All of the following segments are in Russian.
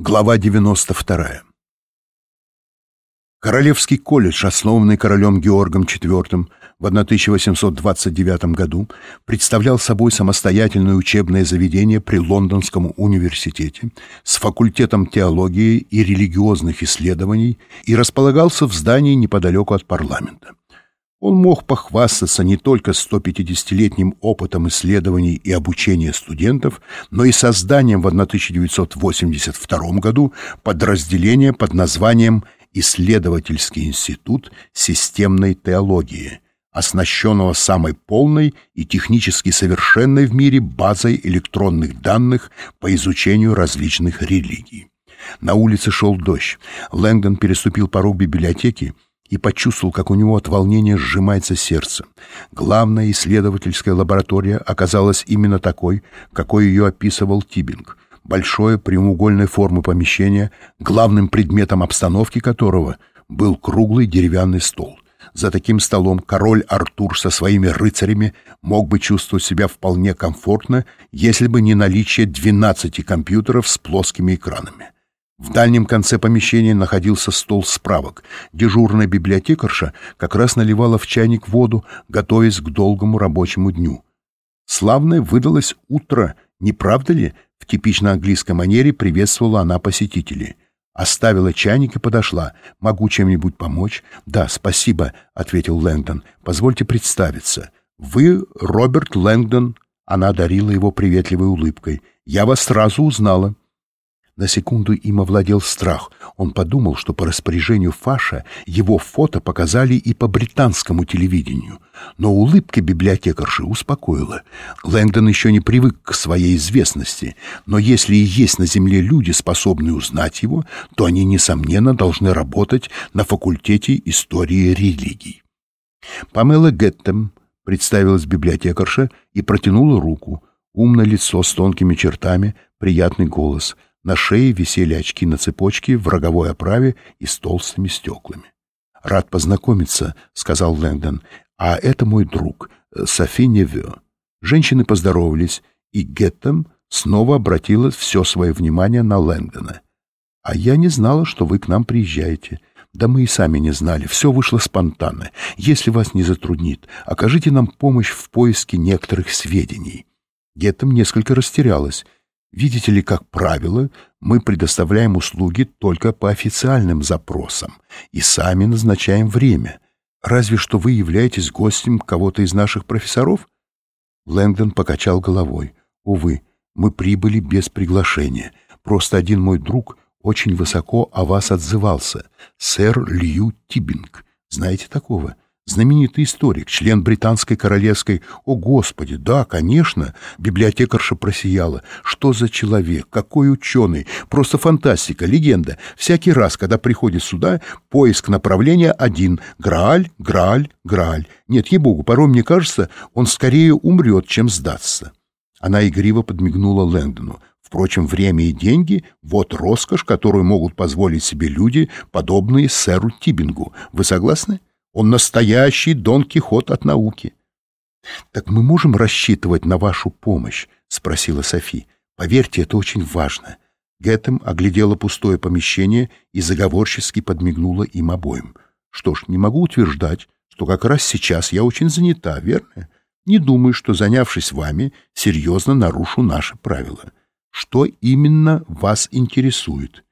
Глава 92. Королевский колледж, основанный королем Георгом IV в 1829 году, представлял собой самостоятельное учебное заведение при Лондонском университете с факультетом теологии и религиозных исследований и располагался в здании неподалеку от парламента. Он мог похвастаться не только 150-летним опытом исследований и обучения студентов, но и созданием в 1982 году подразделения под названием «Исследовательский институт системной теологии», оснащенного самой полной и технически совершенной в мире базой электронных данных по изучению различных религий. На улице шел дождь. Лэнгдон переступил порог библиотеки, и почувствовал, как у него от волнения сжимается сердце. Главная исследовательская лаборатория оказалась именно такой, какой ее описывал Тибинг. Большое прямоугольной формы помещение, главным предметом обстановки которого был круглый деревянный стол. За таким столом король Артур со своими рыцарями мог бы чувствовать себя вполне комфортно, если бы не наличие 12 компьютеров с плоскими экранами. В дальнем конце помещения находился стол справок. Дежурная библиотекарша как раз наливала в чайник воду, готовясь к долгому рабочему дню. Славное выдалось утро, не правда ли? В типично английской манере приветствовала она посетителей. Оставила чайник и подошла. «Могу чем-нибудь помочь?» «Да, спасибо», — ответил Лэнгдон. «Позвольте представиться. Вы Роберт Лэнгдон». Она дарила его приветливой улыбкой. «Я вас сразу узнала». На секунду им овладел страх. Он подумал, что по распоряжению Фаша его фото показали и по британскому телевидению. Но улыбка библиотекарши успокоила. Лэнгдон еще не привык к своей известности, но если и есть на Земле люди, способные узнать его, то они, несомненно, должны работать на факультете истории религий. Памела Геттем представилась библиотекарша и протянула руку. Умное лицо с тонкими чертами, приятный голос — на шее висели очки на цепочке в роговой оправе и с толстыми стеклами. «Рад познакомиться», — сказал Лэндон. «А это мой друг, э, Софи Невё». Женщины поздоровались, и Геттем снова обратила все свое внимание на Лэндона. «А я не знала, что вы к нам приезжаете. Да мы и сами не знали, все вышло спонтанно. Если вас не затруднит, окажите нам помощь в поиске некоторых сведений». Геттем несколько растерялась — Видите ли, как правило, мы предоставляем услуги только по официальным запросам и сами назначаем время. Разве что вы являетесь гостем кого-то из наших профессоров? Лэнгдон покачал головой. Увы, мы прибыли без приглашения. Просто один мой друг очень высоко о вас отзывался. Сэр Лью Тибинг. Знаете такого? — знаменитый историк, член британской королевской... О, Господи, да, конечно, библиотекарша просияла. Что за человек, какой ученый, просто фантастика, легенда. Всякий раз, когда приходит сюда, поиск направления один. Грааль, Грааль, Грааль. Нет, ей-богу, порой мне кажется, он скорее умрет, чем сдастся. Она игриво подмигнула Лэндону. Впрочем, время и деньги — вот роскошь, которую могут позволить себе люди, подобные сэру Тибингу. Вы согласны? Он настоящий Дон Кихот от науки. — Так мы можем рассчитывать на вашу помощь? — спросила Софи. — Поверьте, это очень важно. Гэтэм оглядела пустое помещение и заговорчески подмигнула им обоим. — Что ж, не могу утверждать, что как раз сейчас я очень занята, верно? Не думаю, что, занявшись вами, серьезно нарушу наши правила. Что именно вас интересует?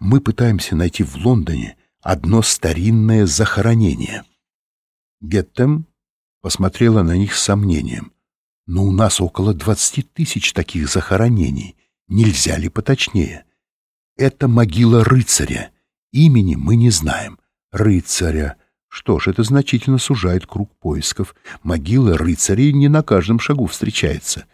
Мы пытаемся найти в Лондоне одно старинное захоронение. Геттем посмотрела на них с сомнением. «Но у нас около двадцати тысяч таких захоронений. Нельзя ли поточнее? Это могила рыцаря. Имени мы не знаем. Рыцаря. Что ж, это значительно сужает круг поисков. Могила рыцарей не на каждом шагу встречается.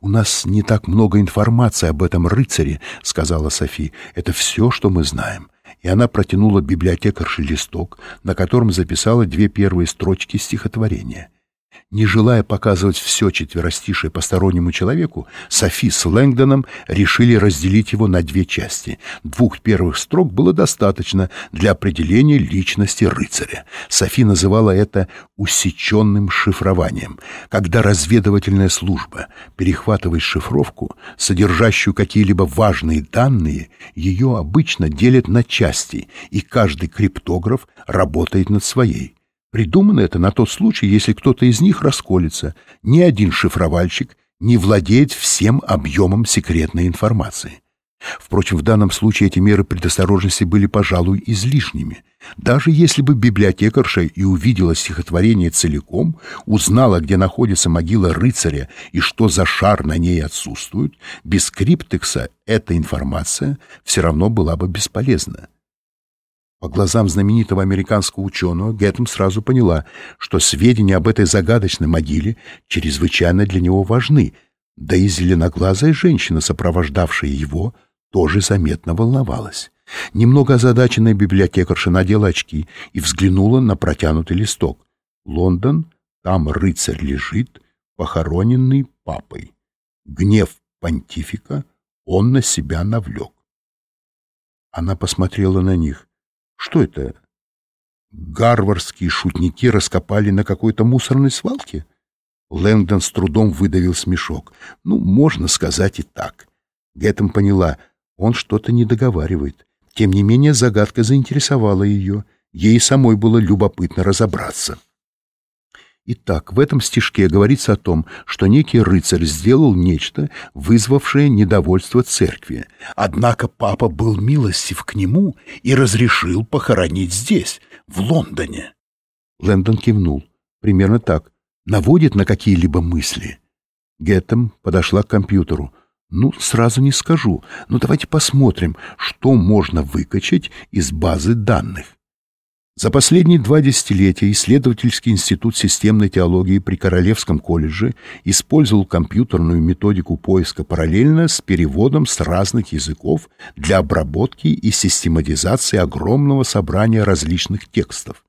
«У нас не так много информации об этом рыцаре», — сказала Софи. «Это все, что мы знаем и она протянула библиотекарше листок, на котором записала две первые строчки стихотворения. Не желая показывать все четверостишее постороннему человеку, Софи с Лэнгдоном решили разделить его на две части. Двух первых строк было достаточно для определения личности рыцаря. Софи называла это «усеченным шифрованием», когда разведывательная служба перехватывает шифровку, содержащую какие-либо важные данные, ее обычно делят на части, и каждый криптограф работает над своей. Придумано это на тот случай, если кто-то из них расколется. Ни один шифровальщик не владеет всем объемом секретной информации. Впрочем, в данном случае эти меры предосторожности были, пожалуй, излишними. Даже если бы библиотекарша и увидела стихотворение целиком, узнала, где находится могила рыцаря и что за шар на ней отсутствует, без криптекса эта информация все равно была бы бесполезна. По глазам знаменитого американского ученого Гэттем сразу поняла, что сведения об этой загадочной могиле чрезвычайно для него важны, да и зеленоглазая женщина, сопровождавшая его, тоже заметно волновалась. Немного озадаченная библиотекарша надела очки и взглянула на протянутый листок. «Лондон, там рыцарь лежит, похороненный папой. Гнев понтифика он на себя навлек». Она посмотрела на них. Что это? Гарвардские шутники раскопали на какой-то мусорной свалке? Лэнгдон с трудом выдавил смешок. Ну, можно сказать и так. Гэттем поняла, он что-то не договаривает. Тем не менее, загадка заинтересовала ее. Ей самой было любопытно разобраться. Итак, в этом стишке говорится о том, что некий рыцарь сделал нечто, вызвавшее недовольство церкви. Однако папа был милостив к нему и разрешил похоронить здесь, в Лондоне. Лэндон кивнул. Примерно так. Наводит на какие-либо мысли. Геттем подошла к компьютеру. Ну, сразу не скажу, но давайте посмотрим, что можно выкачать из базы данных. За последние два десятилетия исследовательский институт системной теологии при Королевском колледже использовал компьютерную методику поиска параллельно с переводом с разных языков для обработки и систематизации огромного собрания различных текстов.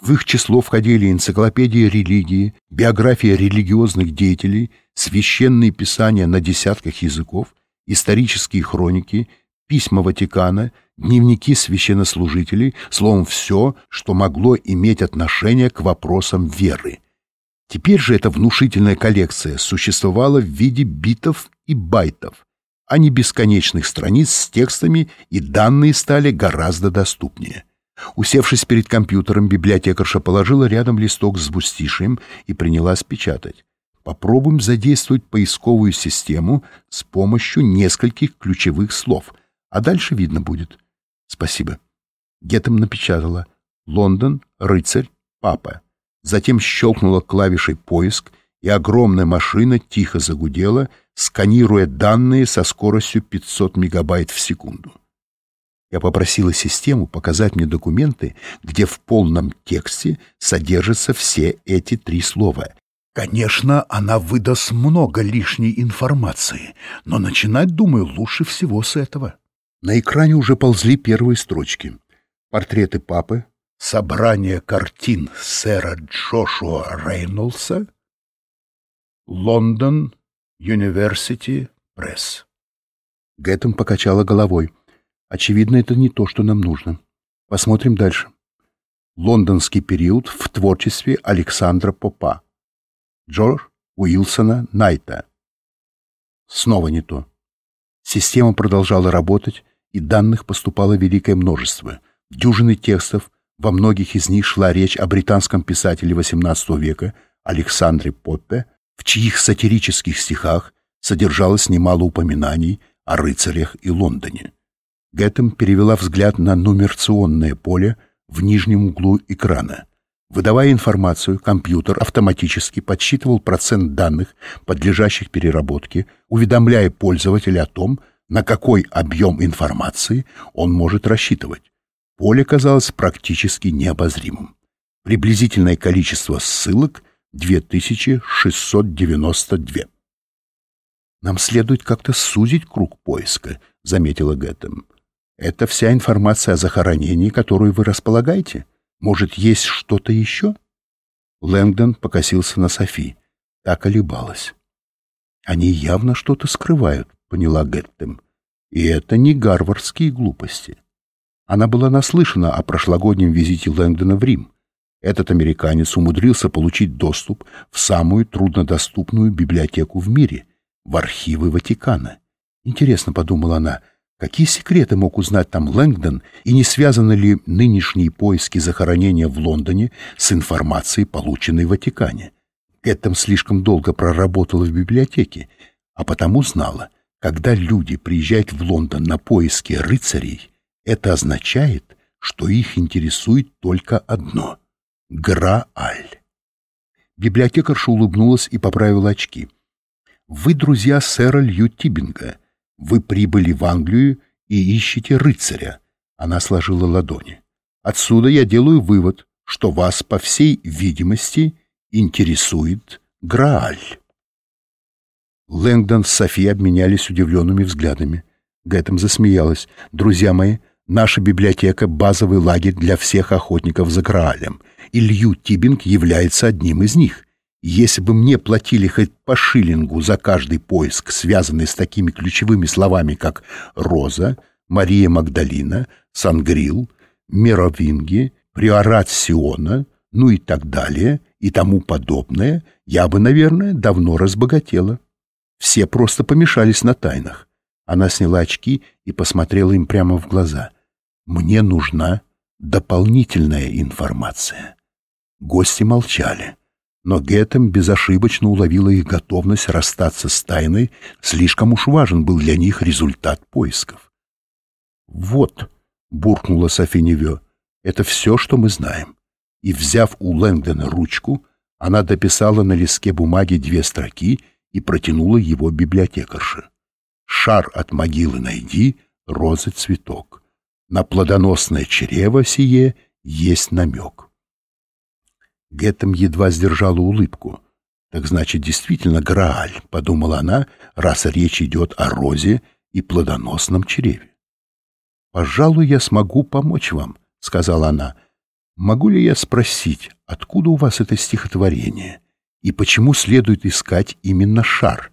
В их число входили энциклопедия религии, биография религиозных деятелей, священные писания на десятках языков, исторические хроники, письма Ватикана – дневники священнослужителей, словом, все, что могло иметь отношение к вопросам веры. Теперь же эта внушительная коллекция существовала в виде битов и байтов, а не бесконечных страниц с текстами, и данные стали гораздо доступнее. Усевшись перед компьютером, библиотекарша положила рядом листок с бустишием и принялась печатать. Попробуем задействовать поисковую систему с помощью нескольких ключевых слов, а дальше видно будет. Спасибо. Гетем напечатала «Лондон, рыцарь, папа». Затем щелкнула клавишей «Поиск», и огромная машина тихо загудела, сканируя данные со скоростью 500 мегабайт в секунду. Я попросила систему показать мне документы, где в полном тексте содержатся все эти три слова. Конечно, она выдаст много лишней информации, но начинать, думаю, лучше всего с этого. На экране уже ползли первые строчки. Портреты папы, собрание картин сэра Джошуа Рейнольдса, Лондон, University Пресс. Гэттем покачала головой. Очевидно, это не то, что нам нужно. Посмотрим дальше. Лондонский период в творчестве Александра Попа. Джордж Уилсона Найта. Снова не то. Система продолжала работать, и данных поступало великое множество. Дюжины текстов, во многих из них шла речь о британском писателе XVIII века Александре Поппе, в чьих сатирических стихах содержалось немало упоминаний о рыцарях и Лондоне. Гэттем перевела взгляд на нумерционное поле в нижнем углу экрана. Выдавая информацию, компьютер автоматически подсчитывал процент данных, подлежащих переработке, уведомляя пользователя о том, на какой объем информации он может рассчитывать. Поле казалось практически необозримым. Приблизительное количество ссылок — 2692. «Нам следует как-то сузить круг поиска», — заметила Гэттем. «Это вся информация о захоронении, которую вы располагаете?» Может, есть что-то еще? Лэнгдон покосился на Софи. Так колебалась. «Они явно что-то скрывают», — поняла Гэттем. «И это не гарвардские глупости». Она была наслышана о прошлогоднем визите Лэнгдона в Рим. Этот американец умудрился получить доступ в самую труднодоступную библиотеку в мире, в архивы Ватикана. Интересно, подумала она, какие секреты мог узнать там Лэнгдон, и не связаны ли нынешние поиски захоронения в Лондоне с информацией, полученной в Ватикане. Кэттем слишком долго проработала в библиотеке, а потому знала, когда люди приезжают в Лондон на поиски рыцарей, это означает, что их интересует только одно — Грааль. Библиотекарша улыбнулась и поправила очки. «Вы друзья сэра Лью Тибинга. Вы прибыли в Англию и ищете рыцаря». Она сложила ладони. «Отсюда я делаю вывод, что вас, по всей видимости, интересует Грааль». Лэнгдон с Софи обменялись удивленными взглядами. Гэттем засмеялась. «Друзья мои, наша библиотека — базовый лагерь для всех охотников за Граалем и Лью Тибинг является одним из них. Если бы мне платили хоть по шиллингу за каждый поиск, связанный с такими ключевыми словами, как «Роза», «Мария Магдалина», «Сангрил», «Меровинги», «Приорат Сиона», ну и так далее, и тому подобное, я бы, наверное, давно разбогатела. Все просто помешались на тайнах. Она сняла очки и посмотрела им прямо в глаза. «Мне нужна дополнительная информация». Гости молчали, но Геттем безошибочно уловила их готовность расстаться с тайной, слишком уж важен был для них результат поисков. «Вот», — буркнула Софи «это все, что мы знаем». И, взяв у Лэнгдона ручку, она дописала на листке бумаги две строки и протянула его библиотекарше. «Шар от могилы найди, розы цветок. На плодоносное чрево сие есть намек». Геттем едва сдержала улыбку. «Так значит, действительно Грааль», — подумала она, раз речь идет о розе и плодоносном чреве. «Пожалуй, я смогу помочь вам», — сказала она. «Могу ли я спросить, откуда у вас это стихотворение и почему следует искать именно шар?»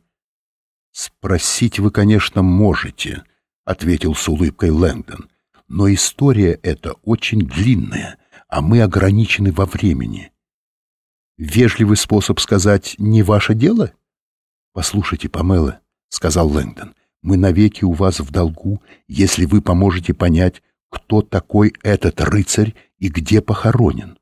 «Спросить вы, конечно, можете», — ответил с улыбкой Лэнгдон. «но история эта очень длинная, а мы ограничены во времени». Вежливый способ сказать «не ваше дело»? «Послушайте, Памела», — сказал Лэнгдон, — «мы навеки у вас в долгу, если вы поможете понять, кто такой этот рыцарь и где похоронен».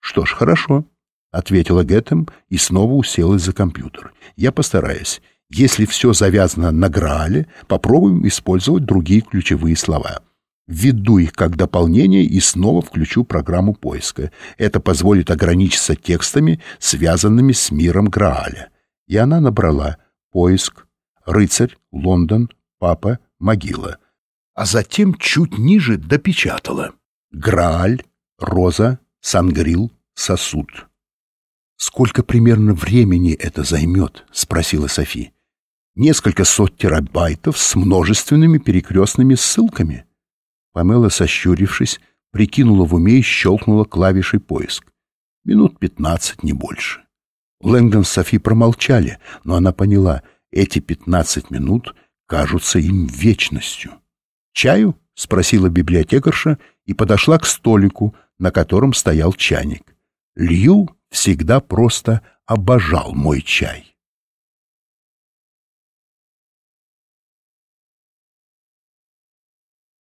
«Что ж, хорошо», — ответила Гэттем и снова уселась за компьютер. «Я постараюсь. Если все завязано на Граале, попробуем использовать другие ключевые слова» введу их как дополнение и снова включу программу поиска. Это позволит ограничиться текстами, связанными с миром Грааля. И она набрала «Поиск», «Рыцарь», «Лондон», «Папа», «Могила». А затем чуть ниже допечатала «Грааль», «Роза», «Сангрил», «Сосуд». «Сколько примерно времени это займет?» — спросила Софи. «Несколько сот терабайтов с множественными перекрестными ссылками». Памела, сощурившись, прикинула в уме и щелкнула клавишей поиск. Минут пятнадцать, не больше. Лэнгдон с Софи промолчали, но она поняла, эти пятнадцать минут кажутся им вечностью. «Чаю?» — спросила библиотекарша и подошла к столику, на котором стоял чайник. Лью всегда просто обожал мой чай.